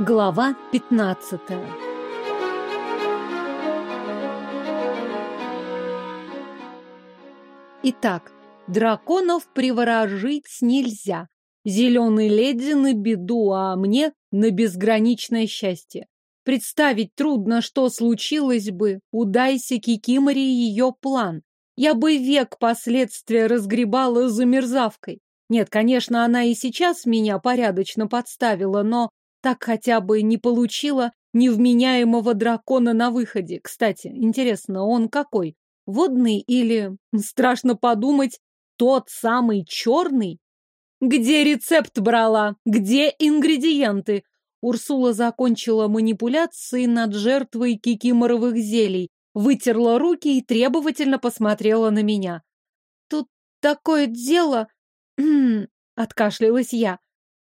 Глава 15 Итак, драконов приворожить нельзя. Зеленый леди на беду, а мне на безграничное счастье. Представить трудно, что случилось бы, удайся Кикиморе ее план. Я бы век последствия разгребала за мерзавкой. Нет, конечно, она и сейчас меня порядочно подставила, но так хотя бы не получила невменяемого дракона на выходе. Кстати, интересно, он какой? Водный или, страшно подумать, тот самый черный? Где рецепт брала? Где ингредиенты? Урсула закончила манипуляции над жертвой кикиморовых зелий, вытерла руки и требовательно посмотрела на меня. Тут такое дело... Откашлялась я.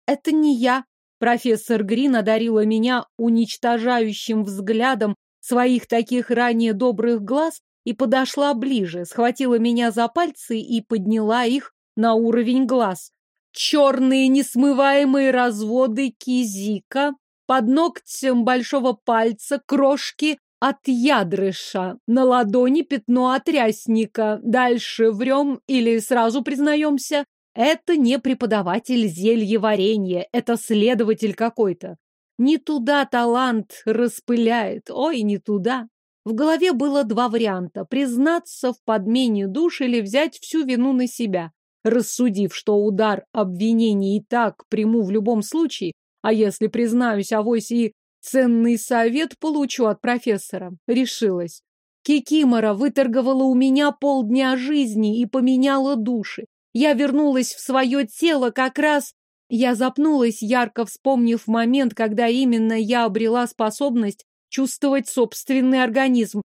Это не я. Профессор Грин одарила меня уничтожающим взглядом своих таких ранее добрых глаз и подошла ближе, схватила меня за пальцы и подняла их на уровень глаз. Черные несмываемые разводы кизика, под ногтем большого пальца крошки от ядрыша, на ладони пятно от рясника. Дальше врем или сразу признаемся, это не преподаватель зельеварения, это следователь какой-то. Не туда талант распыляет, ой, не туда. В голове было два варианта – признаться в подмене душ или взять всю вину на себя. Рассудив, что удар обвинений и так приму в любом случае, а если признаюсь, авось и ценный совет получу от профессора, решилась. Кикимора выторговала у меня полдня жизни и поменяла души. Я вернулась в свое тело как раз... Я запнулась, ярко вспомнив момент, когда именно я обрела способность чувствовать собственный организм.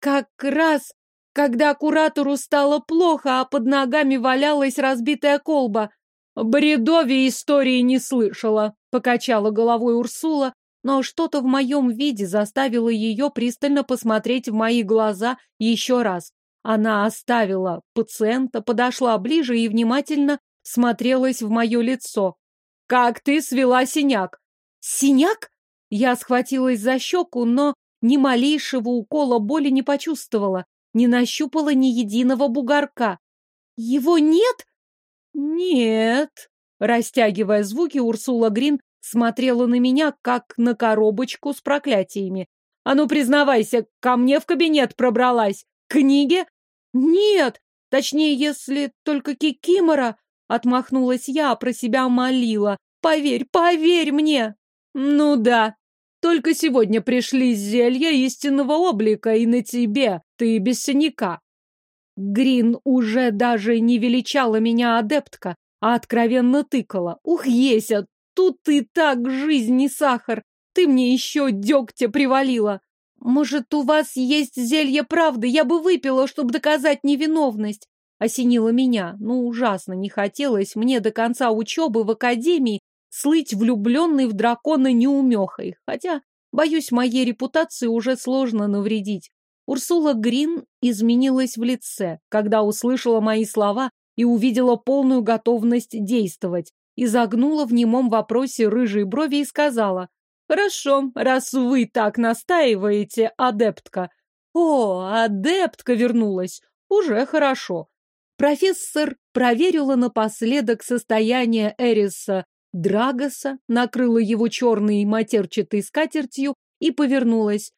Как раз, когда куратору стало плохо, а под ногами валялась разбитая колба. Бредове истории не слышала, покачала головой Урсула, но что-то в моем виде заставило ее пристально посмотреть в мои глаза еще раз. Она оставила пациента, подошла ближе и внимательно смотрелась в мое лицо. «Как ты свела синяк?» «Синяк?» Я схватилась за щеку, но ни малейшего укола боли не почувствовала, не нащупала ни единого бугорка. «Его нет?» «Нет», Растягивая звуки, Урсула Грин смотрела на меня, как на коробочку с проклятиями. «А ну, признавайся, ко мне в кабинет пробралась. Книги? «Нет! Точнее, если только Кикимора!» Отмахнулась я, а про себя молила. «Поверь, поверь мне!» «Ну да, только сегодня пришли зелья истинного облика, и на тебе ты без синяка». Грин уже даже не величала меня адептка, а откровенно тыкала. «Ух, Еся, тут ты так жизнь не сахар! Ты мне еще дегтя привалила!» «Может, у вас есть зелье правды? Я бы выпила, чтобы доказать невиновность!» Осенило меня. Ну, ужасно не хотелось мне до конца учебы в академии слыть влюбленной в дракона неумехой. Хотя, боюсь, моей репутации уже сложно навредить. Урсула Грин изменилась в лице, когда услышала мои слова и увидела полную готовность действовать. Изогнула в немом вопросе рыжие брови и сказала, Хорошо, раз вы так настаиваете, адептка. О, адептка вернулась. Уже хорошо. Профессор проверила напоследок состояние Эриса Драгоса, накрыла его черной матерчатой скатертью и повернулась.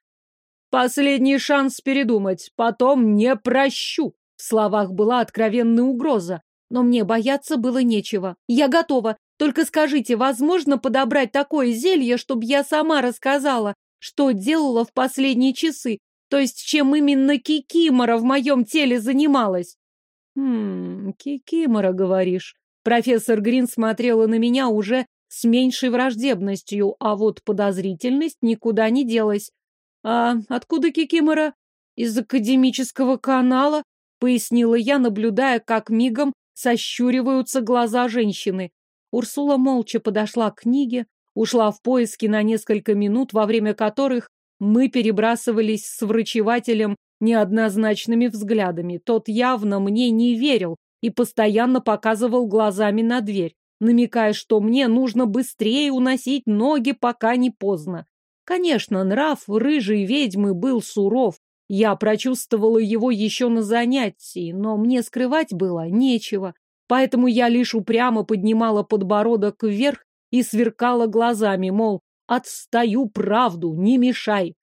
Последний шанс передумать, потом не прощу. В словах была откровенная угроза, но мне бояться было нечего. Я готова. Только скажите, возможно подобрать такое зелье, чтобы я сама рассказала, что делала в последние часы, то есть чем именно Кикимора в моем теле занималась? Хм, Кикимора, говоришь. Профессор Грин смотрела на меня уже с меньшей враждебностью, а вот подозрительность никуда не делась. А откуда Кикимора? Из академического канала, пояснила я, наблюдая, как мигом сощуриваются глаза женщины. Урсула молча подошла к книге, ушла в поиски на несколько минут, во время которых мы перебрасывались с врачевателем неоднозначными взглядами. Тот явно мне не верил и постоянно показывал глазами на дверь. намекая, что мне нужно быстрее уносить ноги, пока не поздно. Конечно, нрав рыжей ведьмы был суров. Я прочувствовала его еще на занятии, но мне скрывать было нечего. Поэтому я лишь упрямо поднимала подбородок вверх и сверкала глазами, мол, отстаю правду, не мешай.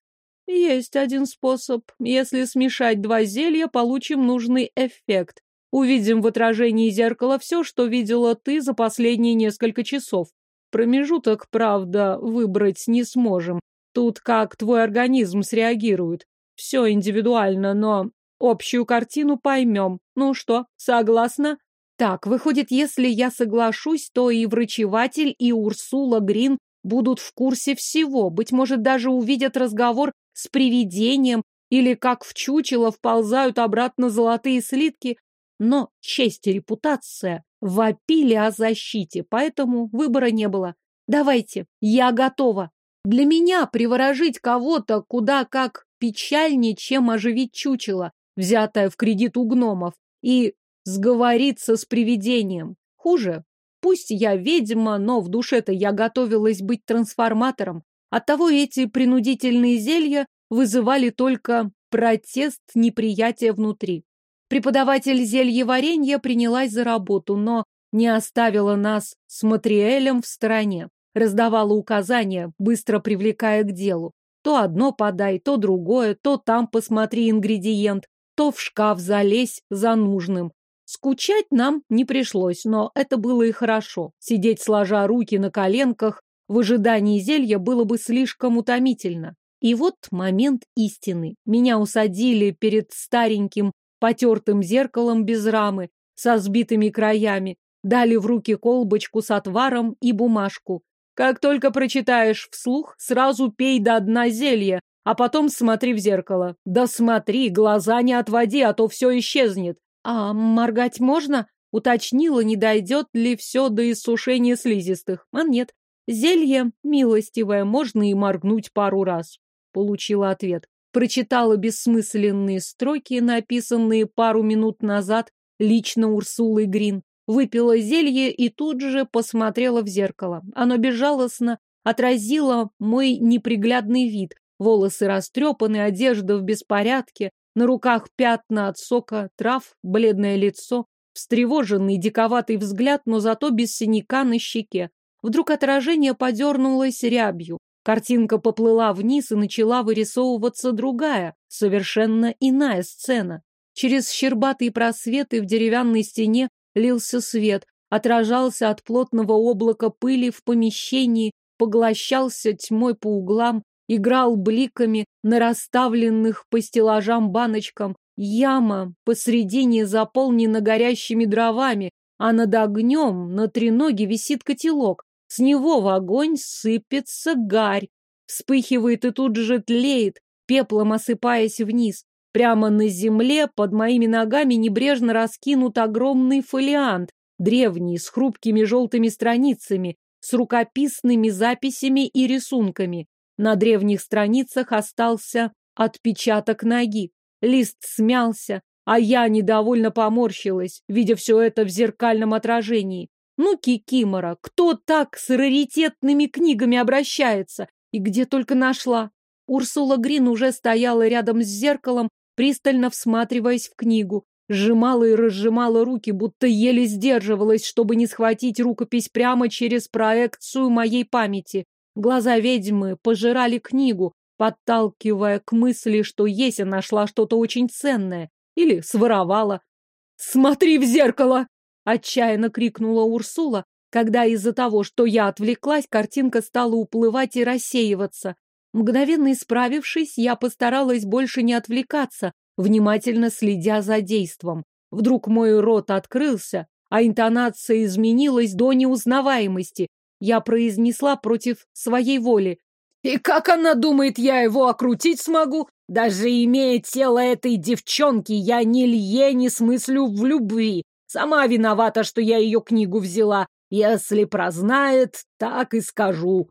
Есть один способ. Если смешать два зелья, получим нужный эффект. Увидим в отражении зеркала все, что видела ты за последние несколько часов. Промежуток, правда, выбрать не сможем. Тут как твой организм среагирует. Все индивидуально, но общую картину поймем. Ну что, согласна? Так, выходит, если я соглашусь, то и врачеватель, и Урсула Грин будут в курсе всего. Быть может, даже увидят разговор с привидением или как в чучело вползают обратно золотые слитки. Но честь и репутация вопили о защите, поэтому выбора не было. Давайте, я готова. Для меня приворожить кого-то куда как печальнее, чем оживить чучело, взятое в кредит у гномов, и сговориться с привидением. Хуже. Пусть я ведьма, но в душе-то я готовилась быть трансформатором. Оттого эти принудительные зелья вызывали только протест неприятия внутри. Преподаватель зельеваренья принялась за работу, но не оставила нас с Матриэлем в стороне раздавала указания, быстро привлекая к делу. То одно подай, то другое, то там посмотри ингредиент, то в шкаф залезь за нужным. Скучать нам не пришлось, но это было и хорошо. Сидеть сложа руки на коленках в ожидании зелья было бы слишком утомительно. И вот момент истины. Меня усадили перед стареньким потертым зеркалом без рамы, со сбитыми краями, дали в руки колбочку с отваром и бумажку. Как только прочитаешь вслух, сразу пей до дна зелье, а потом смотри в зеркало. Да смотри, глаза не отводи, а то все исчезнет. А моргать можно? Уточнила, не дойдет ли все до иссушения слизистых. А нет. Зелье милостивое, можно и моргнуть пару раз. Получила ответ. Прочитала бессмысленные строки, написанные пару минут назад лично Урсулой Грин выпила зелье и тут же посмотрела в зеркало. Оно безжалостно отразило мой неприглядный вид. Волосы растрепаны, одежда в беспорядке, на руках пятна от сока, трав, бледное лицо, встревоженный, диковатый взгляд, но зато без синяка на щеке. Вдруг отражение подернулось рябью. Картинка поплыла вниз и начала вырисовываться другая, совершенно иная сцена. Через щербатые просветы в деревянной стене лился свет, отражался от плотного облака пыли в помещении, поглощался тьмой по углам, играл бликами на расставленных по стеллажам баночкам. Яма посредине заполнена горящими дровами, а над огнем на треноге висит котелок. С него в огонь сыпется гарь, вспыхивает и тут же тлеет, пеплом осыпаясь вниз. Прямо на земле под моими ногами небрежно раскинут огромный фолиант, древний, с хрупкими желтыми страницами, с рукописными записями и рисунками. На древних страницах остался отпечаток ноги. Лист смялся, а я недовольно поморщилась, видя все это в зеркальном отражении. Ну, Кикимора, кто так с раритетными книгами обращается? И где только нашла? Урсула Грин уже стояла рядом с зеркалом пристально всматриваясь в книгу, сжимала и разжимала руки, будто еле сдерживалась, чтобы не схватить рукопись прямо через проекцию моей памяти. Глаза ведьмы пожирали книгу, подталкивая к мысли, что Еся нашла что-то очень ценное или своровала. «Смотри в зеркало!» — отчаянно крикнула Урсула, когда из-за того, что я отвлеклась, картинка стала уплывать и рассеиваться. Мгновенно исправившись, я постаралась больше не отвлекаться, внимательно следя за действом. Вдруг мой рот открылся, а интонация изменилась до неузнаваемости. Я произнесла против своей воли. «И как она думает, я его окрутить смогу? Даже имея тело этой девчонки, я ни лье не смыслю в любви. Сама виновата, что я ее книгу взяла. Если прознает, так и скажу.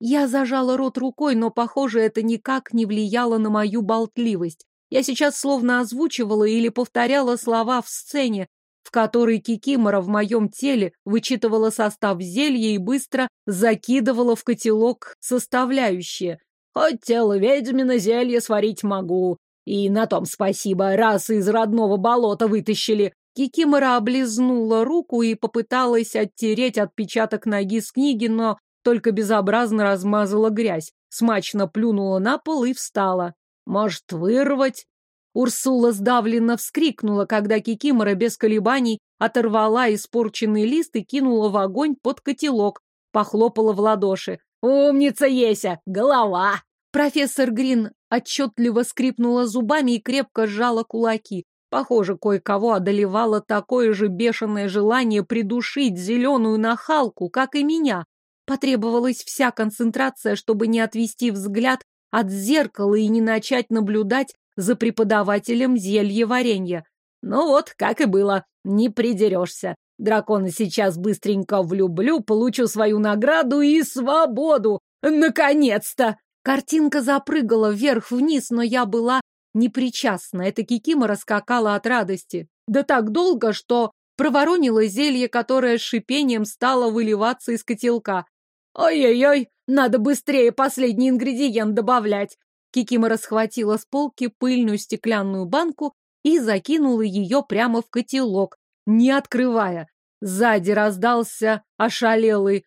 Я зажала рот рукой, но, похоже, это никак не влияло на мою болтливость. Я сейчас словно озвучивала или повторяла слова в сцене, в которой Кикимора в моем теле вычитывала состав зелья и быстро закидывала в котелок составляющие. Хоть тело ведьмина зелье сварить могу. И на том спасибо, раз из родного болота вытащили. Кикимора облизнула руку и попыталась оттереть отпечаток ноги с книги, но только безобразно размазала грязь, смачно плюнула на пол и встала. Может, вырвать? Урсула сдавленно вскрикнула, когда Кикимора без колебаний оторвала испорченный лист и кинула в огонь под котелок, похлопала в ладоши. «Умница, Еся! Голова!» Профессор Грин отчетливо скрипнула зубами и крепко сжала кулаки. Похоже, кое-кого одолевало такое же бешеное желание придушить зеленую нахалку, как и меня. Потребовалась вся концентрация, чтобы не отвести взгляд от зеркала и не начать наблюдать за преподавателем зелье варенья. Ну вот, как и было, не придерешься. Дракона сейчас быстренько влюблю, получу свою награду и свободу. Наконец-то! Картинка запрыгала вверх-вниз, но я была непричастна. Эта кикима раскакала от радости. Да так долго, что проворонила зелье, которое шипением стало выливаться из котелка. Ой-ой-ой, надо быстрее последний ингредиент добавлять. Кикимора схватила с полки пыльную стеклянную банку и закинула ее прямо в котелок, не открывая. Сзади раздался ошалелый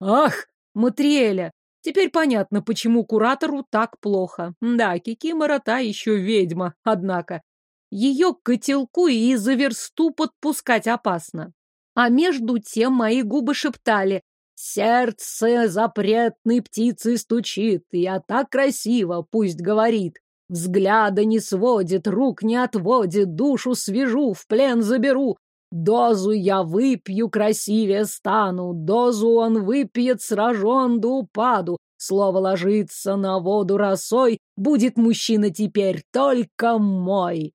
«Ах, Матриэля!» Теперь понятно, почему куратору так плохо. Да, Кикимора та еще ведьма, однако. Ее к котелку и за версту подпускать опасно. А между тем мои губы шептали Сердце запретной птицы стучит, я так красиво, пусть говорит. Взгляда не сводит, рук не отводит, душу свяжу, в плен заберу. Дозу я выпью, красивее стану, дозу он выпьет, сражен до упаду. Слово ложится на воду росой, будет мужчина теперь только мой.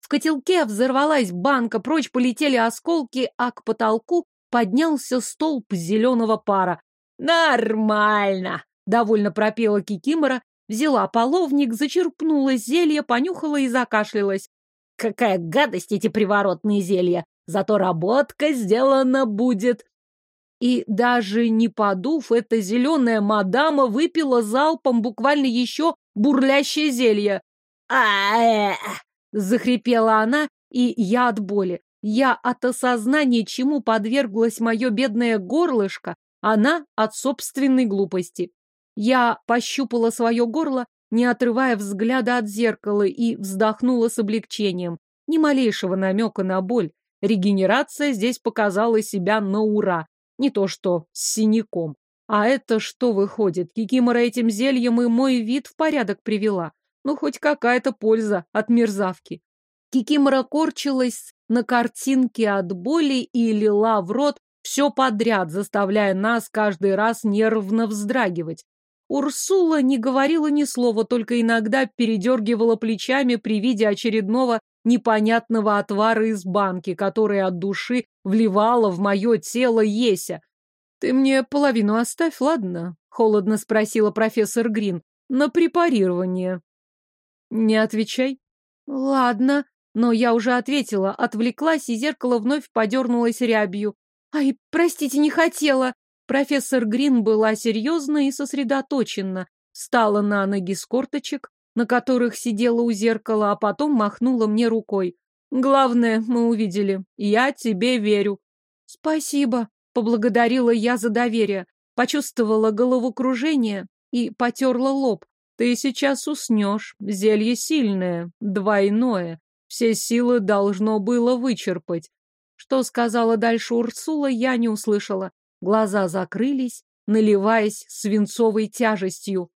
В котелке взорвалась банка, прочь полетели осколки, а к потолку поднялся столб зеленого пара. «Нормально!» — довольно пропела Кикимора, взяла половник, зачерпнула зелье, понюхала и закашлялась. «Какая гадость эти приворотные зелья! Зато работка сделана будет!» И даже не подув, эта зеленая мадама выпила залпом буквально еще бурлящее зелье. а э захрипела она, и я от боли. Я от осознания, чему подверглось мое бедное горлышко, она от собственной глупости. Я пощупала свое горло, не отрывая взгляда от зеркала, и вздохнула с облегчением. Ни малейшего намека на боль. Регенерация здесь показала себя на ура. Не то что с синяком. А это что выходит? Кикимора этим зельем и мой вид в порядок привела. Ну, хоть какая-то польза от мерзавки. Кикимора корчилась на картинке от боли и лила в рот все подряд, заставляя нас каждый раз нервно вздрагивать. Урсула не говорила ни слова, только иногда передергивала плечами при виде очередного непонятного отвара из банки, который от души вливала в мое тело Еся. «Ты мне половину оставь, ладно?» — холодно спросила профессор Грин. «На препарирование». «Не отвечай». «Ладно», но я уже ответила, отвлеклась, и зеркало вновь подернулось рябью. «Ай, простите, не хотела!» Профессор Грин была серьезна и сосредоточена. Встала на ноги с корточек, на которых сидела у зеркала, а потом махнула мне рукой. «Главное, мы увидели. Я тебе верю». «Спасибо», — поблагодарила я за доверие. Почувствовала головокружение и потерла лоб. «Ты сейчас уснешь. Зелье сильное, двойное. Все силы должно было вычерпать. Что сказала дальше Урсула, я не услышала. Глаза закрылись, наливаясь свинцовой тяжестью.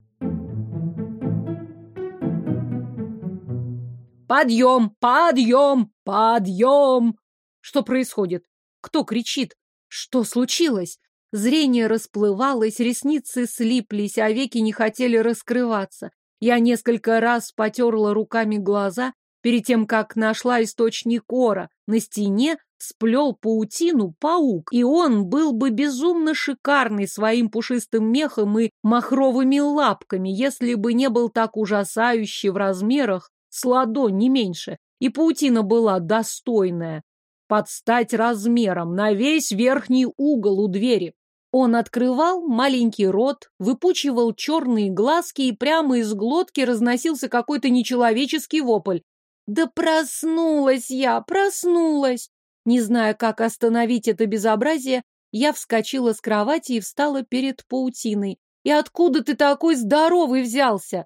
«Подъем! Подъем! Подъем!» Что происходит? Кто кричит? Что случилось? Зрение расплывалось, ресницы слиплись, а веки не хотели раскрываться. Я несколько раз потерла руками глаза, Перед тем, как нашла источник ора, на стене сплел паутину паук, и он был бы безумно шикарный своим пушистым мехом и махровыми лапками, если бы не был так ужасающий в размерах, с ладонь не меньше, и паутина была достойная. под стать размером, на весь верхний угол у двери. Он открывал маленький рот, выпучивал черные глазки, и прямо из глотки разносился какой-то нечеловеческий вопль. «Да проснулась я, проснулась!» Не зная, как остановить это безобразие, я вскочила с кровати и встала перед паутиной. «И откуда ты такой здоровый взялся?»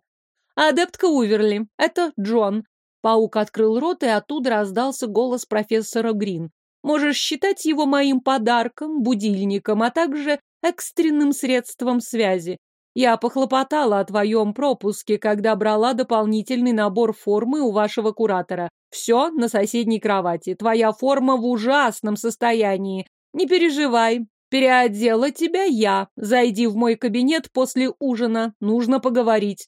«Адептка Уверли, это Джон». Паук открыл рот, и оттуда раздался голос профессора Грин. «Можешь считать его моим подарком, будильником, а также экстренным средством связи. Я похлопотала о твоем пропуске, когда брала дополнительный набор формы у вашего куратора. Все на соседней кровати. Твоя форма в ужасном состоянии. Не переживай. Переодела тебя я. Зайди в мой кабинет после ужина. Нужно поговорить.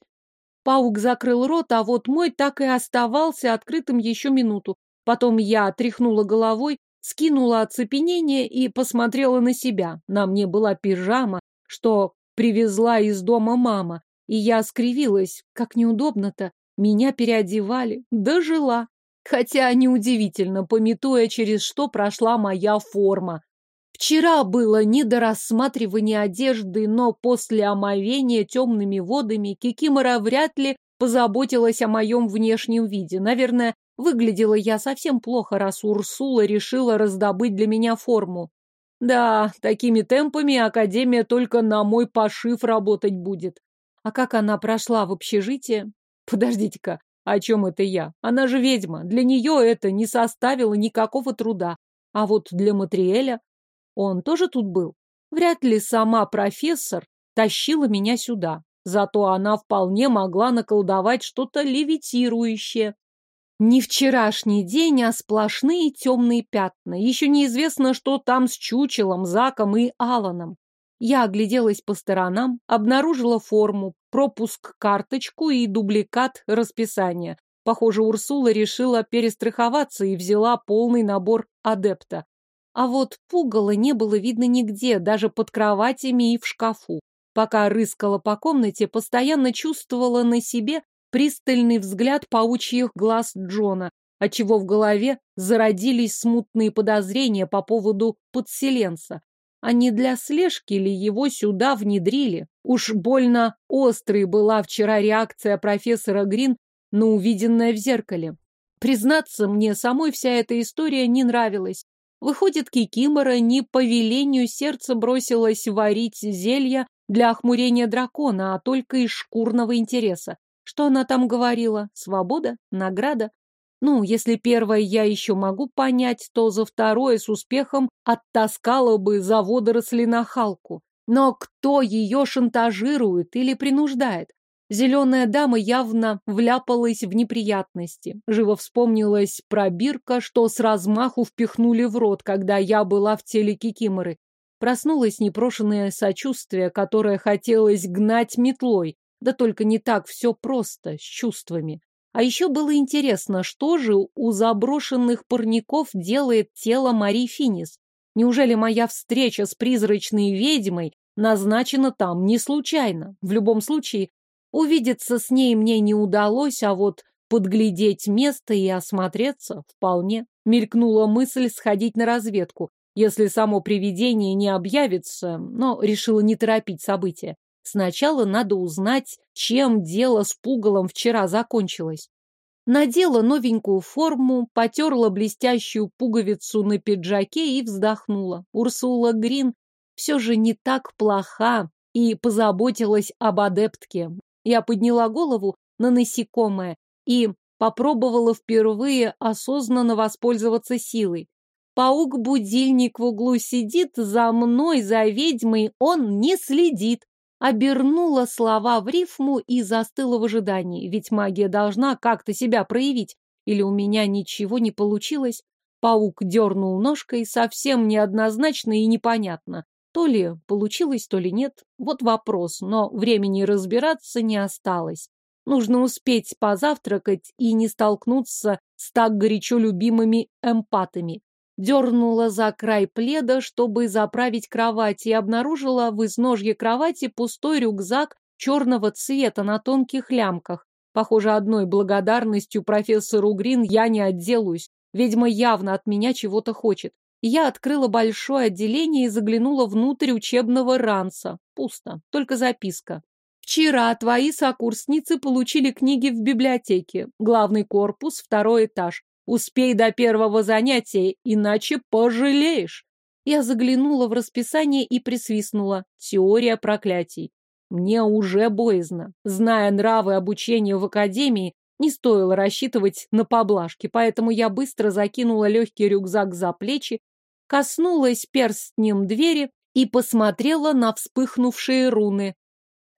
Паук закрыл рот, а вот мой так и оставался открытым еще минуту. Потом я тряхнула головой, скинула оцепенение и посмотрела на себя. На мне была пижама, что привезла из дома мама, и я скривилась. Как неудобно-то. Меня переодевали, дожила. Хотя неудивительно, пометуя, через что прошла моя форма. Вчера было не до рассматривания одежды, но после омовения темными водами Кикимора вряд ли позаботилась о моем внешнем виде. Наверное, выглядела я совсем плохо, раз Урсула решила раздобыть для меня форму. Да, такими темпами Академия только на мой пошив работать будет. А как она прошла в общежитие? Подождите-ка, о чем это я? Она же ведьма. Для нее это не составило никакого труда. А вот для Матриэля... Он тоже тут был? Вряд ли сама профессор тащила меня сюда. Зато она вполне могла наколдовать что-то левитирующее. Не вчерашний день, а сплошные темные пятна. Еще неизвестно, что там с Чучелом, Заком и Аланом. Я огляделась по сторонам, обнаружила форму, пропуск-карточку и дубликат расписания. Похоже, Урсула решила перестраховаться и взяла полный набор адепта. А вот пугала не было видно нигде, даже под кроватями и в шкафу. Пока рыскала по комнате, постоянно чувствовала на себе пристальный взгляд паучьих глаз Джона, отчего в голове зародились смутные подозрения по поводу подселенца. А не для слежки ли его сюда внедрили? Уж больно острой была вчера реакция профессора Грин на увиденное в зеркале. Признаться, мне самой вся эта история не нравилась. Выходит, Кикимора не по велению сердца бросилась варить зелья для охмурения дракона, а только из шкурного интереса. Что она там говорила? Свобода? Награда? Ну, если первое я еще могу понять, то за второе с успехом оттаскала бы за водоросли на Халку. Но кто ее шантажирует или принуждает? Зеленая дама явно вляпалась в неприятности. Живо вспомнилась про Бирка, что с размаху впихнули в рот, когда я была в теле Кикиморы. Проснулось непрошенное сочувствие, которое хотелось гнать метлой, да только не так все просто, с чувствами. А еще было интересно, что же у заброшенных парников делает тело Мари Финис? Неужели моя встреча с призрачной ведьмой назначена там не случайно? В любом случае, увидеться с ней мне не удалось, а вот подглядеть место и осмотреться вполне. Мелькнула мысль сходить на разведку, если само привидение не объявится, но решила не торопить события. Сначала надо узнать, чем дело с пугалом вчера закончилось. Надела новенькую форму, потерла блестящую пуговицу на пиджаке и вздохнула. Урсула Грин все же не так плоха и позаботилась об адептке. Я подняла голову на насекомое и попробовала впервые осознанно воспользоваться силой. Паук-будильник в углу сидит, за мной, за ведьмой он не следит обернула слова в рифму и застыла в ожидании, ведь магия должна как-то себя проявить. Или у меня ничего не получилось? Паук дернул ножкой, совсем неоднозначно и непонятно. То ли получилось, то ли нет. Вот вопрос, но времени разбираться не осталось. Нужно успеть позавтракать и не столкнуться с так горячо любимыми эмпатами дернула за край пледа, чтобы заправить кровать, и обнаружила в изножье кровати пустой рюкзак черного цвета на тонких лямках. Похоже, одной благодарностью профессору Грин я не отделаюсь. Ведьма явно от меня чего-то хочет. Я открыла большое отделение и заглянула внутрь учебного ранца. Пусто, только записка. Вчера твои сокурсницы получили книги в библиотеке. Главный корпус, второй этаж. Успей до первого занятия, иначе пожалеешь. Я заглянула в расписание и присвистнула. Теория проклятий. Мне уже боязно. Зная нравы обучения в академии, не стоило рассчитывать на поблажки, поэтому я быстро закинула легкий рюкзак за плечи, коснулась перстнем двери и посмотрела на вспыхнувшие руны.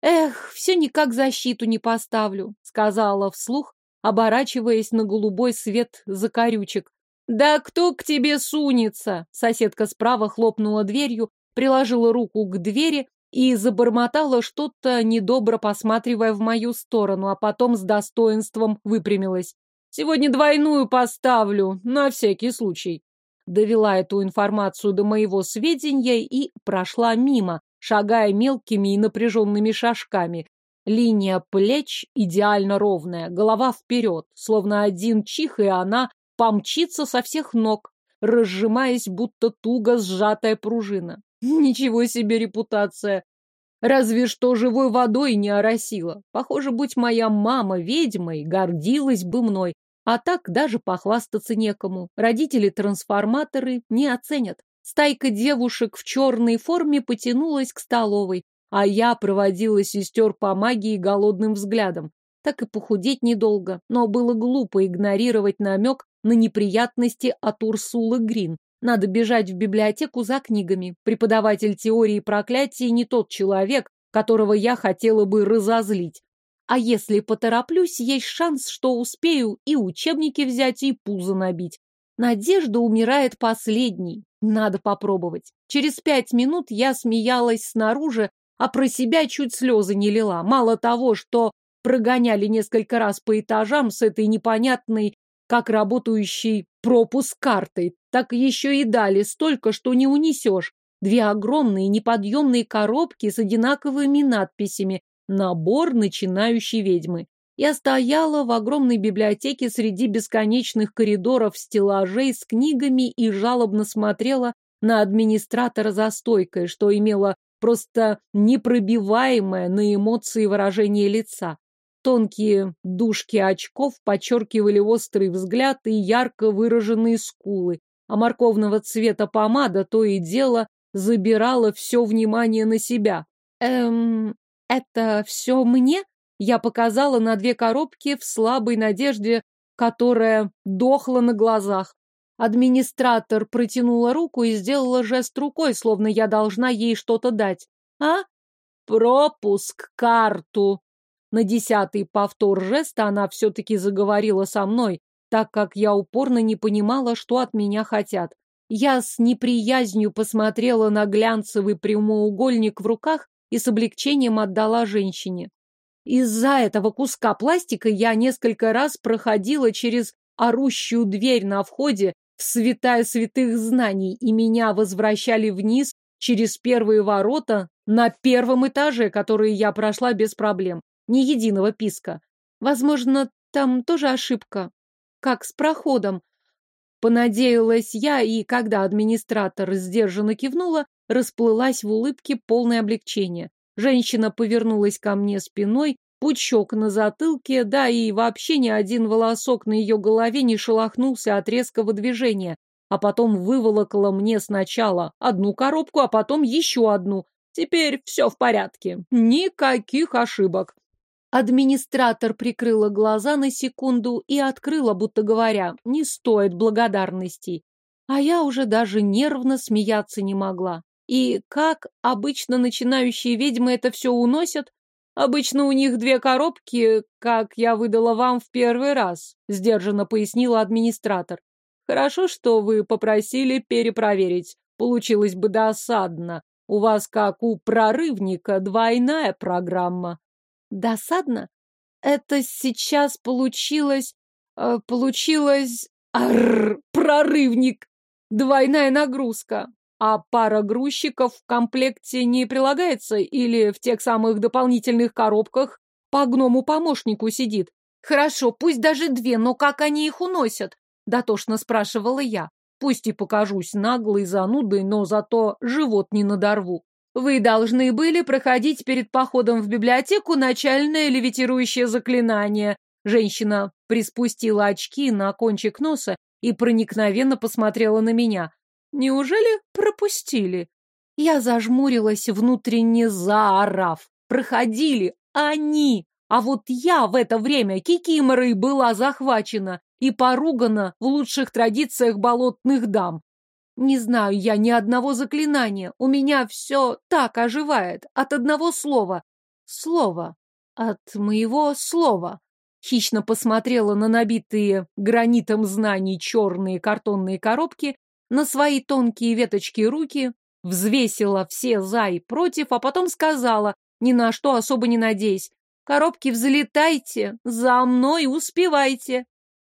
«Эх, все никак защиту не поставлю», — сказала вслух, оборачиваясь на голубой свет закорючек. «Да кто к тебе сунется?» Соседка справа хлопнула дверью, приложила руку к двери и забормотала что-то, недобро посматривая в мою сторону, а потом с достоинством выпрямилась. «Сегодня двойную поставлю, на всякий случай». Довела эту информацию до моего сведения и прошла мимо, шагая мелкими и напряженными шажками. Линия плеч идеально ровная, голова вперед, словно один чих, и она помчится со всех ног, разжимаясь, будто туго сжатая пружина. Ничего себе репутация! Разве что живой водой не оросила. Похоже, будь моя мама ведьмой, гордилась бы мной. А так даже похвастаться некому. Родители-трансформаторы не оценят. Стайка девушек в черной форме потянулась к столовой, а я проводила сестер по магии голодным взглядом. Так и похудеть недолго, но было глупо игнорировать намек на неприятности от Урсулы Грин. Надо бежать в библиотеку за книгами. Преподаватель теории проклятий не тот человек, которого я хотела бы разозлить. А если потороплюсь, есть шанс, что успею и учебники взять, и пузо набить. Надежда умирает последней. Надо попробовать. Через пять минут я смеялась снаружи, а про себя чуть слезы не лила. Мало того, что прогоняли несколько раз по этажам с этой непонятной, как работающей пропуск-картой, так еще и дали столько, что не унесешь. Две огромные неподъемные коробки с одинаковыми надписями «Набор начинающей ведьмы». Я стояла в огромной библиотеке среди бесконечных коридоров стеллажей с книгами и жалобно смотрела на администратора за стойкой, что имело просто непробиваемое на эмоции выражение лица. Тонкие дужки очков подчеркивали острый взгляд и ярко выраженные скулы, а морковного цвета помада то и дело забирала все внимание на себя. «Эм, это все мне?» Я показала на две коробки в слабой надежде, которая дохла на глазах. Администратор протянула руку и сделала жест рукой, словно я должна ей что-то дать. А? Пропуск карту. На десятый повтор жеста она все-таки заговорила со мной, так как я упорно не понимала, что от меня хотят. Я с неприязнью посмотрела на глянцевый прямоугольник в руках и с облегчением отдала женщине. Из-за этого куска пластика я несколько раз проходила через орущую дверь на входе в святая святых знаний, и меня возвращали вниз через первые ворота на первом этаже, которые я прошла без проблем. Ни единого писка. Возможно, там тоже ошибка. Как с проходом. Понадеялась я, и когда администратор сдержанно кивнула, расплылась в улыбке полное облегчение. Женщина повернулась ко мне спиной, пучок на затылке, да и вообще ни один волосок на ее голове не шелохнулся от резкого движения, а потом выволокла мне сначала одну коробку, а потом еще одну. Теперь все в порядке. Никаких ошибок. Администратор прикрыла глаза на секунду и открыла, будто говоря, не стоит благодарностей. А я уже даже нервно смеяться не могла. И как обычно начинающие ведьмы это все уносят? Обычно у них две коробки, как я выдала вам в первый раз, сдержанно пояснила администратор. Хорошо, что вы попросили перепроверить. Получилось бы досадно. У вас, как у прорывника, двойная программа. Досадно? Это сейчас получилось... Э, получилось... Арр, прорывник! Двойная нагрузка. А пара грузчиков в комплекте не прилагается или в тех самых дополнительных коробках по гному-помощнику сидит? Хорошо, пусть даже две, но как они их уносят? Дотошно спрашивала я. Пусть и покажусь наглой занудой, но зато живот не надорву. Вы должны были проходить перед походом в библиотеку начальное левитирующее заклинание. Женщина приспустила очки на кончик носа и проникновенно посмотрела на меня. Неужели пропустили? Я зажмурилась, внутренне заорав. Проходили они, а вот я в это время кикиморой была захвачена и поругана в лучших традициях болотных дам. Не знаю я ни одного заклинания, у меня все так оживает, от одного слова. Слово. От моего слова. Хищно посмотрела на набитые гранитом знаний черные картонные коробки, на свои тонкие веточки руки, взвесила все за и против, а потом сказала, ни на что особо не надеясь, «Коробки, взлетайте, за мной успевайте!»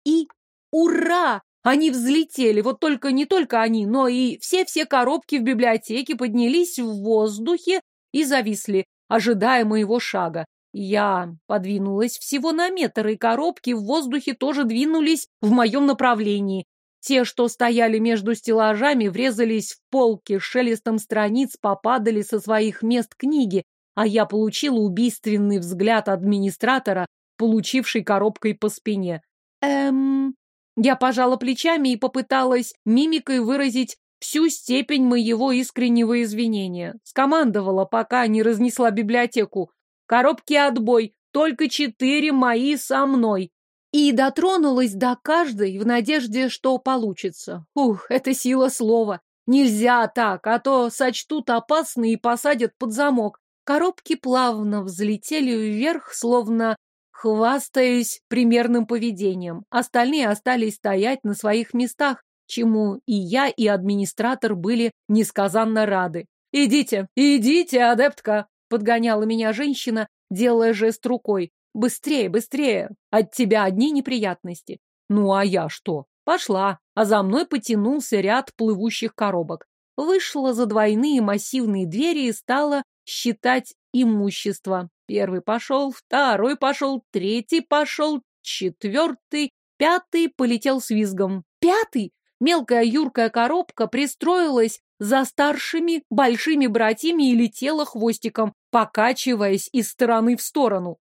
И ура! Они взлетели, вот только не только они, но и все-все коробки в библиотеке поднялись в воздухе и зависли, ожидая моего шага. Я подвинулась всего на метр, и коробки в воздухе тоже двинулись в моем направлении. Те, что стояли между стеллажами, врезались в полки, шелестом страниц попадали со своих мест книги, а я получила убийственный взгляд администратора, получивший коробкой по спине. Эм... Я пожала плечами и попыталась мимикой выразить всю степень моего искреннего извинения. Скомандовала, пока не разнесла библиотеку. Коробки отбой, только четыре мои со мной и дотронулась до каждой в надежде, что получится. Ух, это сила слова. Нельзя так, а то сочтут опасны и посадят под замок. Коробки плавно взлетели вверх, словно хвастаясь примерным поведением. Остальные остались стоять на своих местах, чему и я, и администратор были несказанно рады. «Идите, идите, адептка!» — подгоняла меня женщина, делая жест рукой. Быстрее, быстрее! От тебя одни неприятности. Ну, а я что? Пошла, а за мной потянулся ряд плывущих коробок. Вышла за двойные массивные двери и стала считать имущество. Первый пошел, второй пошел, третий пошел, четвертый, пятый полетел с визгом. Пятый? Мелкая юркая коробка пристроилась за старшими большими братьями и летела хвостиком, покачиваясь из стороны в сторону.